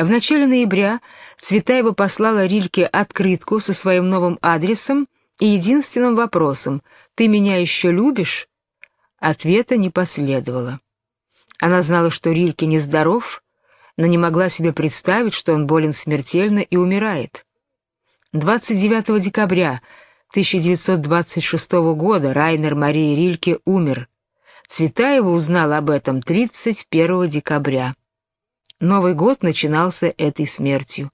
В начале ноября Цветаева послала Рильке открытку со своим новым адресом и единственным вопросом «Ты меня еще любишь?» Ответа не последовало. Она знала, что Рильке нездоров, но не могла себе представить, что он болен смертельно и умирает. 29 декабря 1926 года Райнер Марии Рильке умер. Цветаева узнала об этом 31 декабря. Новый год начинался этой смертью.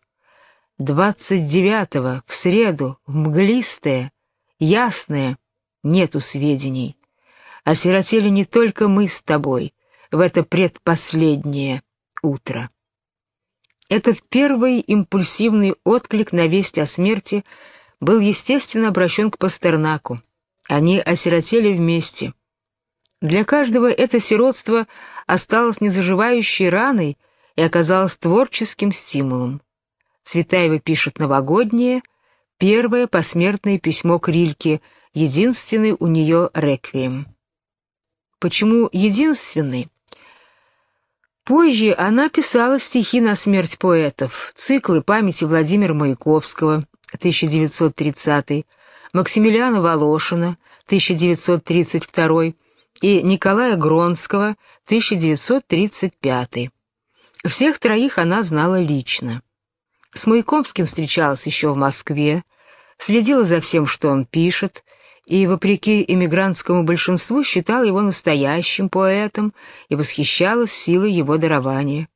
29-го, в среду, в мглистое, ясное, нету сведений. Осиротели не только мы с тобой в это предпоследнее утро. Этот первый импульсивный отклик на весть о смерти был, естественно, обращен к Пастернаку. Они осиротели вместе. Для каждого это сиротство осталось незаживающей раной и оказалось творческим стимулом. Цветаева пишет новогоднее, первое посмертное письмо к Рильке, единственный у нее реквием. Почему единственный? Позже она писала стихи на смерть поэтов, циклы памяти Владимира Маяковского, 1930, Максимилиана Волошина, 1932 и Николая Гронского, 1935. Всех троих она знала лично. С Маяковским встречалась еще в Москве, следила за всем, что он пишет, и, вопреки эмигрантскому большинству, считала его настоящим поэтом и восхищалась силой его дарования.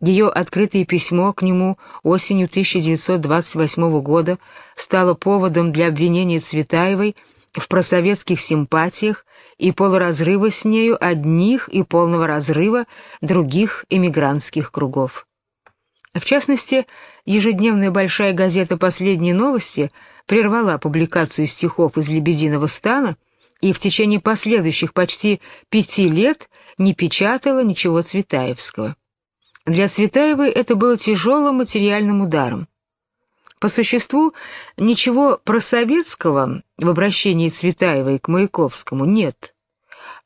Ее открытое письмо к нему осенью 1928 года стало поводом для обвинения Цветаевой в просоветских симпатиях и полуразрыва с нею одних и полного разрыва других эмигрантских кругов. В частности, ежедневная большая газета «Последние новости» прервала публикацию стихов из «Лебединого стана» и в течение последующих почти пяти лет не печатала ничего Цветаевского. Для Цветаевой это было тяжелым материальным ударом. По существу, ничего просоветского в обращении Цветаевой к Маяковскому нет.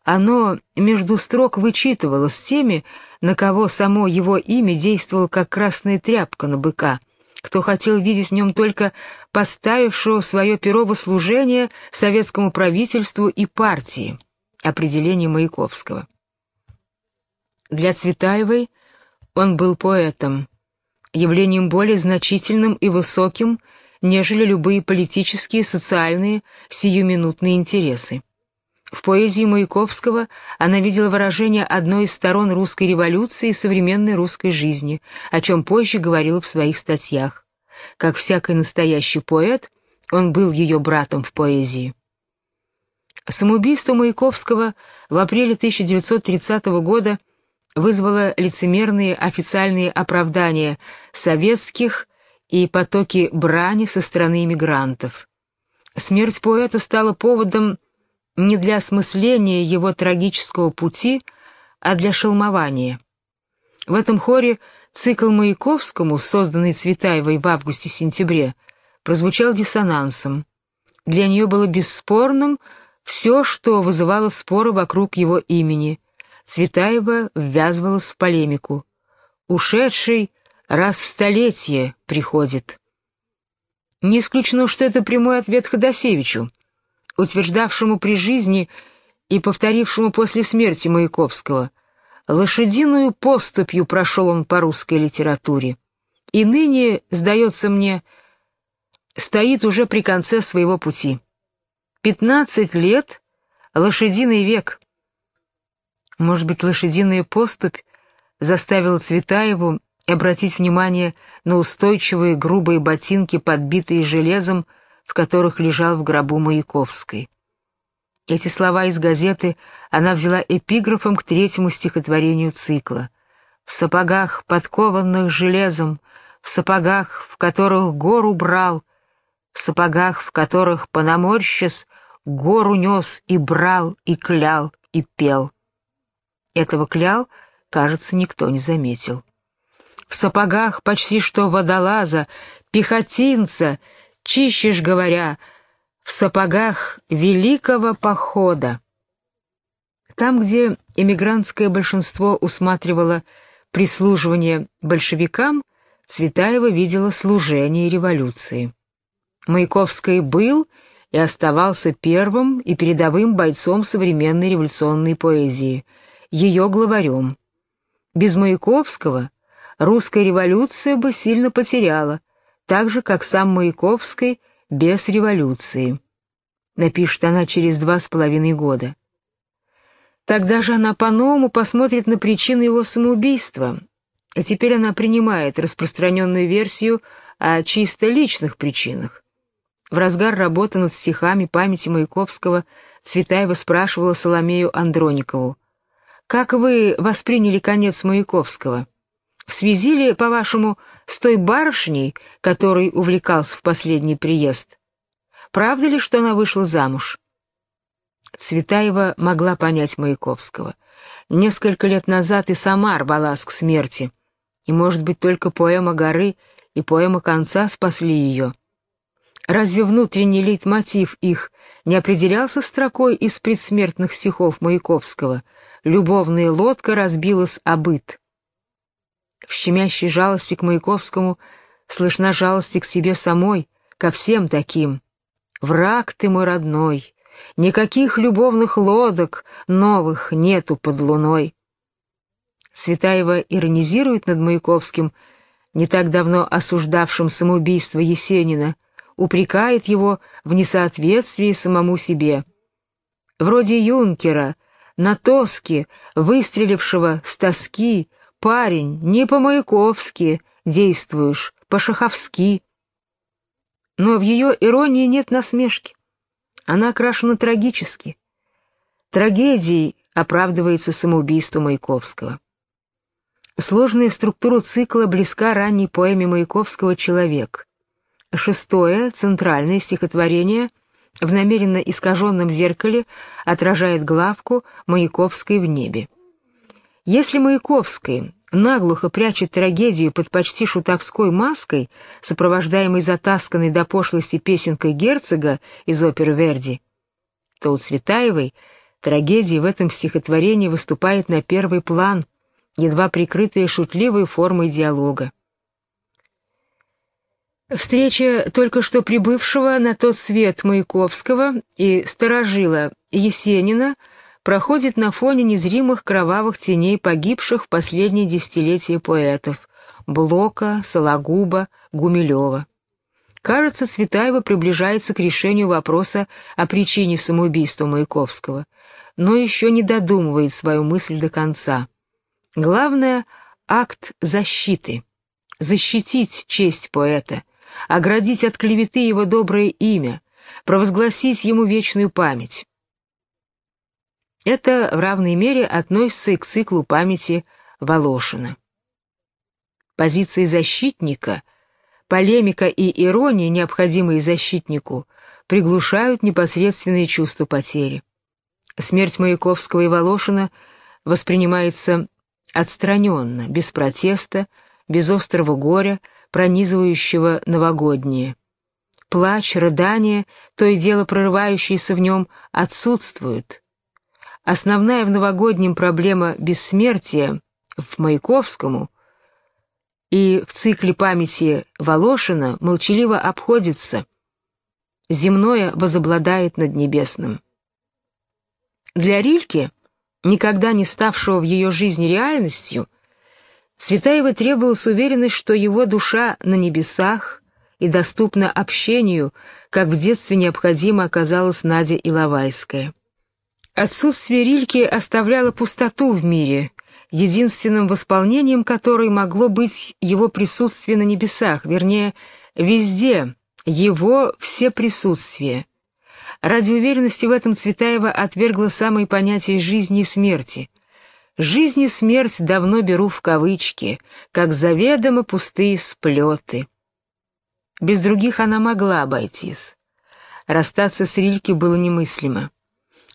Оно между строк вычитывалось с теми, на кого само его имя действовало как красная тряпка на быка, кто хотел видеть в нем только поставившего свое перо в служение советскому правительству и партии, определение Маяковского. Для Цветаевой он был поэтом, явлением более значительным и высоким, нежели любые политические, социальные, сиюминутные интересы. В поэзии Маяковского она видела выражение одной из сторон русской революции и современной русской жизни, о чем позже говорила в своих статьях. Как всякий настоящий поэт, он был ее братом в поэзии. Самоубийство Маяковского в апреле 1930 года вызвало лицемерные официальные оправдания советских и потоки брани со стороны иммигрантов. Смерть поэта стала поводом не для осмысления его трагического пути, а для шелмования. В этом хоре цикл Маяковскому, созданный Цветаевой в августе-сентябре, прозвучал диссонансом. Для нее было бесспорным все, что вызывало споры вокруг его имени — Цветаева ввязывалась в полемику. «Ушедший раз в столетие приходит». Не исключено, что это прямой ответ Ходосевичу, утверждавшему при жизни и повторившему после смерти Маяковского. Лошадиную поступью прошел он по русской литературе. И ныне, сдается мне, стоит уже при конце своего пути. Пятнадцать лет — лошадиный век — может быть, лошадиная поступь заставила Цветаеву обратить внимание на устойчивые грубые ботинки, подбитые железом, в которых лежал в гробу Маяковской. Эти слова из газеты она взяла эпиграфом к третьему стихотворению цикла. «В сапогах, подкованных железом, в сапогах, в которых гору брал, в сапогах, в которых, понаморщис, гору нес и брал, и клял, и пел». Этого клял, кажется, никто не заметил. В сапогах почти что водолаза, пехотинца, чищешь, говоря, в сапогах великого похода. Там, где эмигрантское большинство усматривало прислуживание большевикам Цветаева видела служение революции. Маяковский был и оставался первым и передовым бойцом современной революционной поэзии, ее главарем. Без Маяковского русская революция бы сильно потеряла, так же, как сам Маяковский без революции. Напишет она через два с половиной года. Тогда же она по-новому посмотрит на причину его самоубийства, а теперь она принимает распространенную версию о чисто личных причинах. В разгар работы над стихами памяти Маяковского Цветаева спрашивала Соломею Андроникову, «Как вы восприняли конец Маяковского? В связи ли, по-вашему, с той барышней, которой увлекался в последний приезд? Правда ли, что она вышла замуж?» Цветаева могла понять Маяковского. Несколько лет назад и сама рвалась к смерти, и, может быть, только поэма «Горы» и поэма «Конца» спасли ее. Разве внутренний лейтмотив их не определялся строкой из предсмертных стихов Маяковского «Любовная лодка разбилась о быт». В щемящей жалости к Маяковскому слышна жалость и к себе самой, ко всем таким. «Враг ты мой родной, никаких любовных лодок новых нету под луной». Цветаева иронизирует над Маяковским, не так давно осуждавшим самоубийство Есенина, упрекает его в несоответствии самому себе. Вроде юнкера, на тоске, выстрелившего с тоски, парень, не по-маяковски действуешь, по-шаховски. Но в ее иронии нет насмешки. Она окрашена трагически. Трагедией оправдывается самоубийство Маяковского. Сложная структура цикла близка ранней поэме Маяковского «Человек». Шестое, центральное стихотворение в намеренно искаженном зеркале отражает главку Маяковской в небе. Если Маяковский наглухо прячет трагедию под почти шутовской маской, сопровождаемой затасканной до пошлости песенкой герцога из оперы Верди, то у Цветаевой трагедия в этом стихотворении выступает на первый план, едва прикрытая шутливой формой диалога. Встреча только что прибывшего на тот свет Маяковского и сторожила Есенина проходит на фоне незримых кровавых теней погибших в последние десятилетия поэтов Блока, Сологуба, Гумилева. Кажется, Цветаева приближается к решению вопроса о причине самоубийства Маяковского, но еще не додумывает свою мысль до конца. Главное — акт защиты. Защитить честь поэта — оградить от клеветы его доброе имя, провозгласить ему вечную память. Это в равной мере относится и к циклу памяти Волошина. Позиции защитника, полемика и ирония, необходимые защитнику, приглушают непосредственные чувства потери. Смерть Маяковского и Волошина воспринимается отстраненно, без протеста, без острого горя, пронизывающего новогоднее. Плач, рыдание, то и дело прорывающиеся в нем, отсутствуют. Основная в новогоднем проблема бессмертия в Маяковскому и в цикле памяти Волошина молчаливо обходится. Земное возобладает над небесным. Для Рильки, никогда не ставшего в ее жизни реальностью, Светаева требовалась уверенность, что его душа на небесах и доступна общению, как в детстве необходимо оказалась Надя Иловайская. Отсутствие Рильки оставляло пустоту в мире, единственным восполнением которой могло быть его присутствие на небесах, вернее, везде, его все присутствие. Ради уверенности в этом Цветаева отвергла самые понятия жизни и смерти — Жизнь и смерть давно беру в кавычки, как заведомо пустые сплеты. Без других она могла обойтись. Расстаться с Рильке было немыслимо.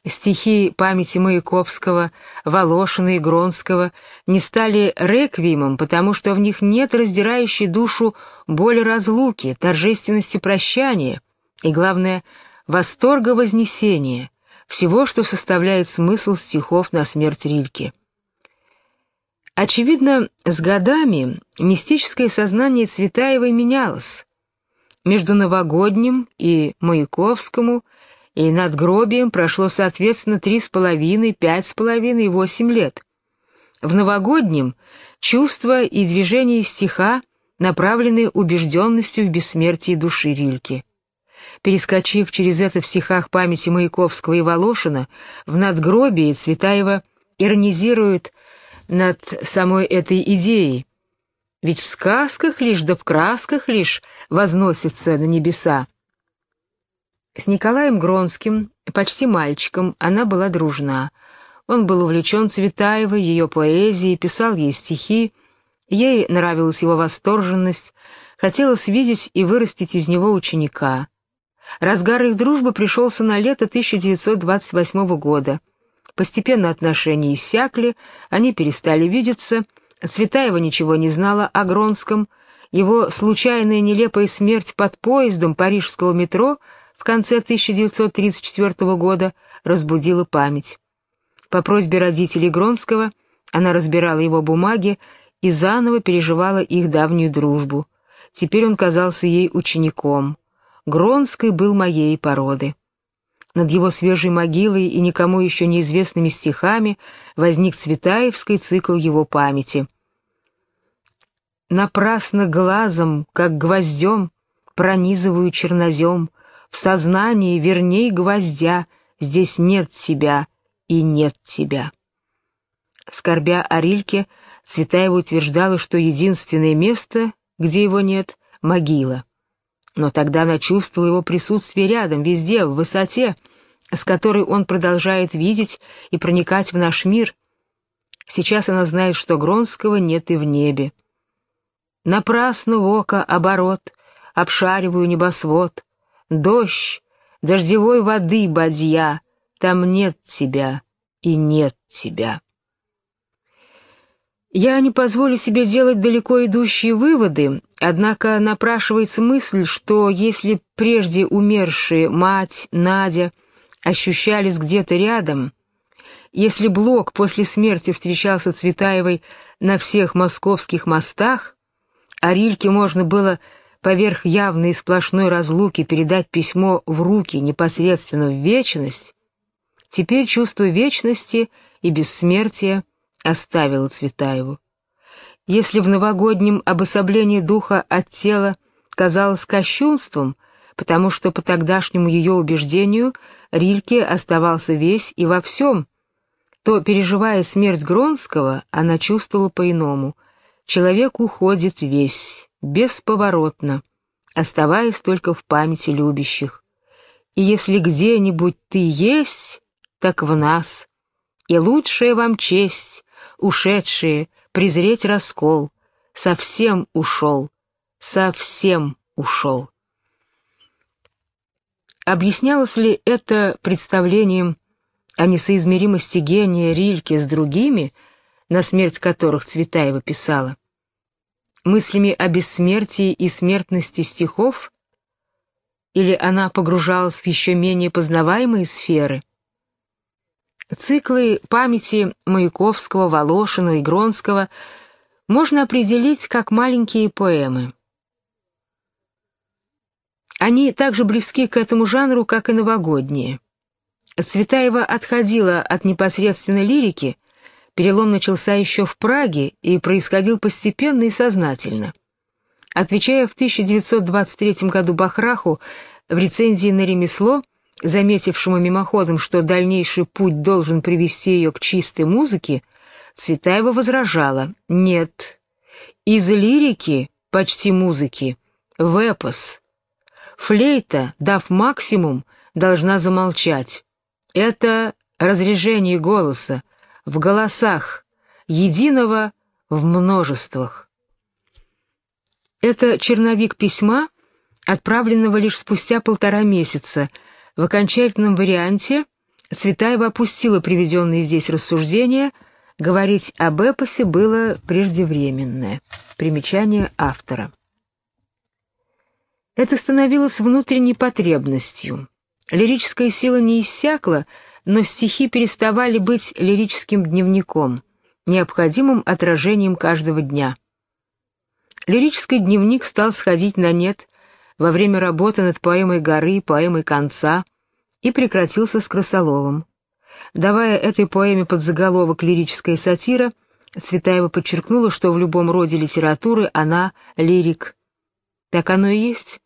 Стихи памяти Маяковского, Волошина и Гронского не стали реквиемом, потому что в них нет раздирающей душу боли разлуки, торжественности прощания и, главное, восторга вознесения, всего, что составляет смысл стихов на смерть Рильки. Очевидно, с годами мистическое сознание Цветаевой менялось. Между новогодним и Маяковскому и надгробием прошло, соответственно, три с половиной, пять с половиной восемь лет. В новогоднем чувства и движения стиха направлены убежденностью в бессмертии души Рильки. Перескочив через это в стихах памяти Маяковского и Волошина, в надгробии Цветаева иронизирует над самой этой идеей. Ведь в сказках лишь да в красках лишь возносится на небеса. С Николаем Гронским, почти мальчиком, она была дружна. Он был увлечен Цветаевой, ее поэзией, писал ей стихи. Ей нравилась его восторженность, хотелось видеть и вырастить из него ученика. Разгар их дружбы пришелся на лето 1928 года. Постепенно отношения иссякли, они перестали видеться, Цветаева ничего не знала о Гронском, его случайная нелепая смерть под поездом парижского метро в конце 1934 года разбудила память. По просьбе родителей Гронского она разбирала его бумаги и заново переживала их давнюю дружбу. Теперь он казался ей учеником. Гронский был моей породы. Над его свежей могилой и никому еще неизвестными стихами возник Цветаевский цикл его памяти. Напрасно глазом, как гвоздем, пронизываю чернозем, в сознании, верней гвоздя, здесь нет тебя, и нет тебя. Скорбя о Рильке, Цветаева утверждала, что единственное место, где его нет — могила. Но тогда она чувствовала его присутствие рядом, везде, в высоте, с которой он продолжает видеть и проникать в наш мир. Сейчас она знает, что Гронского нет и в небе. Напрасно в око оборот, обшариваю небосвод. Дождь, дождевой воды бадья — там нет тебя и нет тебя. Я не позволю себе делать далеко идущие выводы, однако напрашивается мысль, что если прежде умершие мать, Надя ощущались где-то рядом, если Блок после смерти встречался Цветаевой на всех московских мостах, а Рильке можно было поверх явной и сплошной разлуки передать письмо в руки непосредственно в вечность, Теперь чувство вечности и бессмертия оставило Цветаеву. Если в новогоднем обособлении духа от тела казалось кощунством, потому что по тогдашнему ее убеждению Рильке оставался весь и во всем, то, переживая смерть Гронского, она чувствовала по-иному. Человек уходит весь, бесповоротно, оставаясь только в памяти любящих. И если где-нибудь ты есть, так в нас. И лучшая вам честь, ушедшие, презреть раскол, совсем ушел, совсем ушел. Объяснялось ли это представлением о несоизмеримости гения Рильке с другими, на смерть которых Цветаева писала? Мыслями о бессмертии и смертности стихов? Или она погружалась в еще менее познаваемые сферы – Циклы памяти Маяковского, Волошина и Гронского можно определить как маленькие поэмы. Они также близки к этому жанру, как и новогодние. Цветаева отходила от непосредственной лирики, перелом начался еще в Праге и происходил постепенно и сознательно. Отвечая в 1923 году Бахраху в рецензии на ремесло, заметившему мимоходом, что дальнейший путь должен привести ее к чистой музыке, Цветаева возражала «Нет, из лирики, почти музыки, в эпос. Флейта, дав максимум, должна замолчать. Это разрежение голоса, в голосах, единого в множествах». Это черновик письма, отправленного лишь спустя полтора месяца – в окончательном варианте Цветаева опустила приведенные здесь рассуждения, говорить об эпосе было преждевременное. Примечание автора. Это становилось внутренней потребностью. Лирическая сила не иссякла, но стихи переставали быть лирическим дневником. необходимым отражением каждого дня. Лирический дневник стал сходить на нет во время работы над поэмой «Горы» и поэмой «Конца» и прекратился с Красоловым. Давая этой поэме под заголовок «Лирическая сатира», Цветаева подчеркнула, что в любом роде литературы она лирик. Так оно и есть.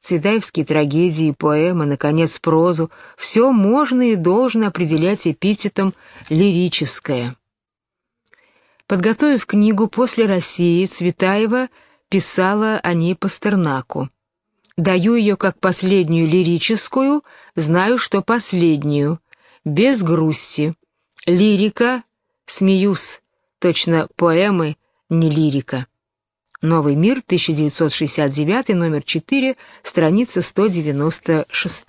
Цветаевские трагедии, поэмы, наконец, прозу — все можно и должно определять эпитетом «лирическое». Подготовив книгу «После России», Цветаева писала о ней Пастернаку. «Даю ее как последнюю лирическую, знаю, что последнюю, без грусти. Лирика, смеюсь, точно поэмы, не лирика». Новый мир, 1969, номер 4, страница 196.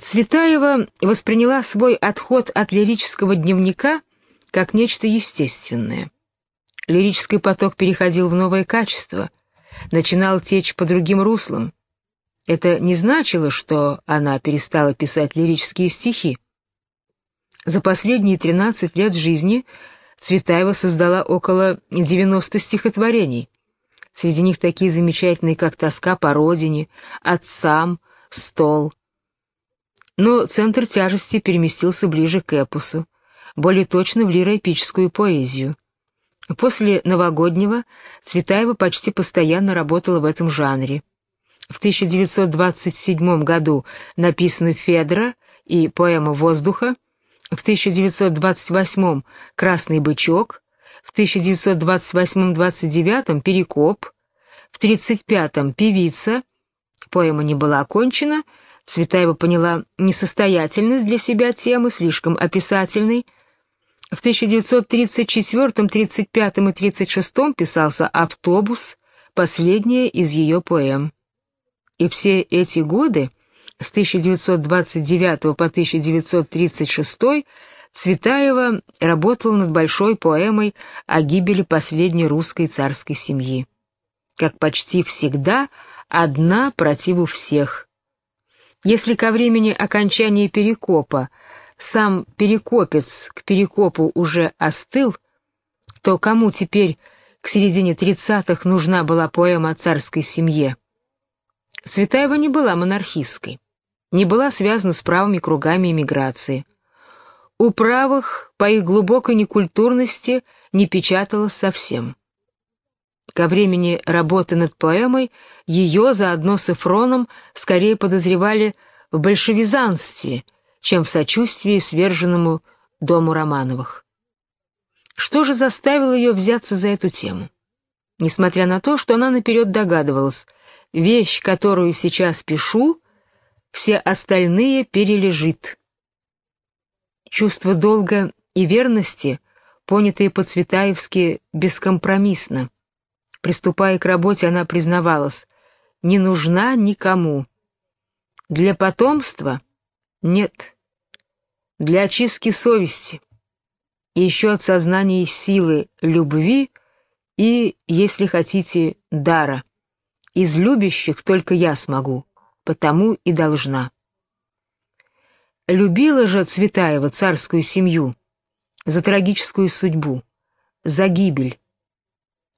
Цветаева восприняла свой отход от лирического дневника как нечто естественное. Лирический поток переходил в новое качество, начинал течь по другим руслам. Это не значило, что она перестала писать лирические стихи. За последние 13 лет жизни Цветаева создала около 90 стихотворений. Среди них такие замечательные, как «Тоска по родине», «Отцам», «Стол». Но центр тяжести переместился ближе к эпосу, более точно в лироэпическую поэзию. После новогоднего Цветаева почти постоянно работала в этом жанре. В 1927 году написаны «Федра» и поэма «Воздуха», в 1928-м «Красный бычок», в 1928-29 «Перекоп», в 35-м «Певица», поэма не была окончена, Цветаева поняла несостоятельность для себя темы, слишком описательной. В 1934, 35 и 36 писался «Автобус», последняя из ее поэм. И все эти годы с 1929 по 1936 Цветаева работала над большой поэмой о гибели последней русской царской семьи. Как почти всегда, одна противу всех. Если ко времени окончания Перекопа сам Перекопец к Перекопу уже остыл, то кому теперь к середине тридцатых нужна была поэма о царской семье? Цветаева не была монархисткой не была связана с правыми кругами эмиграции. У правых, по их глубокой некультурности, не печаталось совсем. Ко времени работы над поэмой ее заодно с Эфроном скорее подозревали в большевизанстве, чем в сочувствии сверженному дому Романовых. Что же заставило ее взяться за эту тему? Несмотря на то, что она наперед догадывалась, вещь, которую сейчас пишу, все остальные перележит. Чувство долга и верности, понятые по-цветаевски бескомпромиссно. Приступая к работе, она признавалась, не нужна никому. Для потомства — нет. Для очистки совести. Еще от сознания силы любви и, если хотите, дара. Из любящих только я смогу потому и должна. Любила же Цветаева царскую семью за трагическую судьбу, за гибель.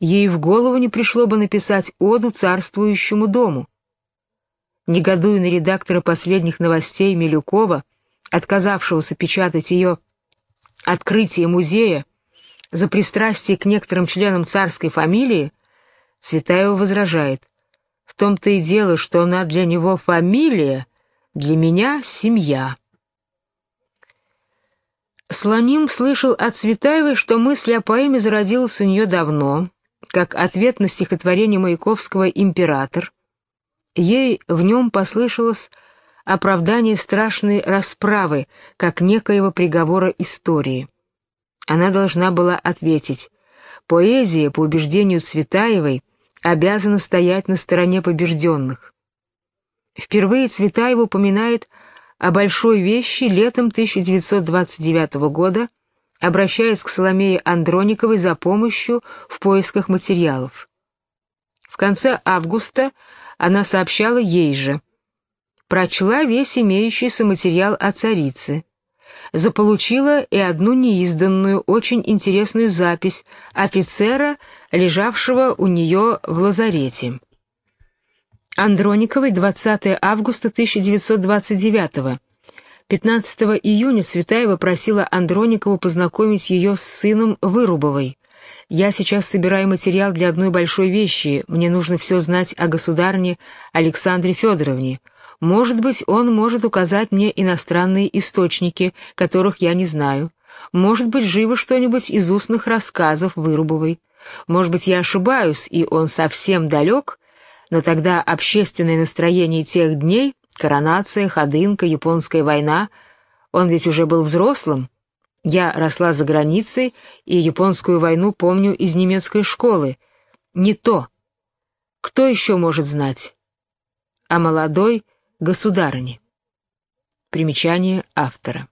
Ей в голову не пришло бы написать оду царствующему дому. Негодуя на редактора последних новостей Милюкова, отказавшегося печатать ее «Открытие музея» за пристрастие к некоторым членам царской фамилии, Цветаева возражает – в том-то и дело, что она для него фамилия, для меня семья. Слоним слышал от Цветаевой, что мысль о поэме зародилась у нее давно, как ответ на стихотворение Маяковского «Император». Ей в нем послышалось оправдание страшной расправы, как некоего приговора истории. Она должна была ответить, поэзия, по убеждению Цветаевой, обязана стоять на стороне побежденных. Впервые Цветаева упоминает о большой вещи летом 1929 года, обращаясь к Соломее Андрониковой за помощью в поисках материалов. В конце августа она сообщала ей же. Прочла весь имеющийся материал о царице. заполучила и одну неизданную, очень интересную запись офицера, лежавшего у нее в лазарете. Андрониковой, 20 августа 1929 15 июня Цветаева просила Андроникову познакомить ее с сыном Вырубовой. «Я сейчас собираю материал для одной большой вещи. Мне нужно все знать о государне Александре Федоровне. Может быть, он может указать мне иностранные источники, которых я не знаю. Может быть, живо что-нибудь из устных рассказов Вырубовой. Может быть, я ошибаюсь, и он совсем далек, но тогда общественное настроение тех дней Коронация, Ходынка, Японская война. Он ведь уже был взрослым. Я росла за границей, и Японскую войну помню из немецкой школы. Не то. Кто еще может знать? А молодой государыне. Примечание автора.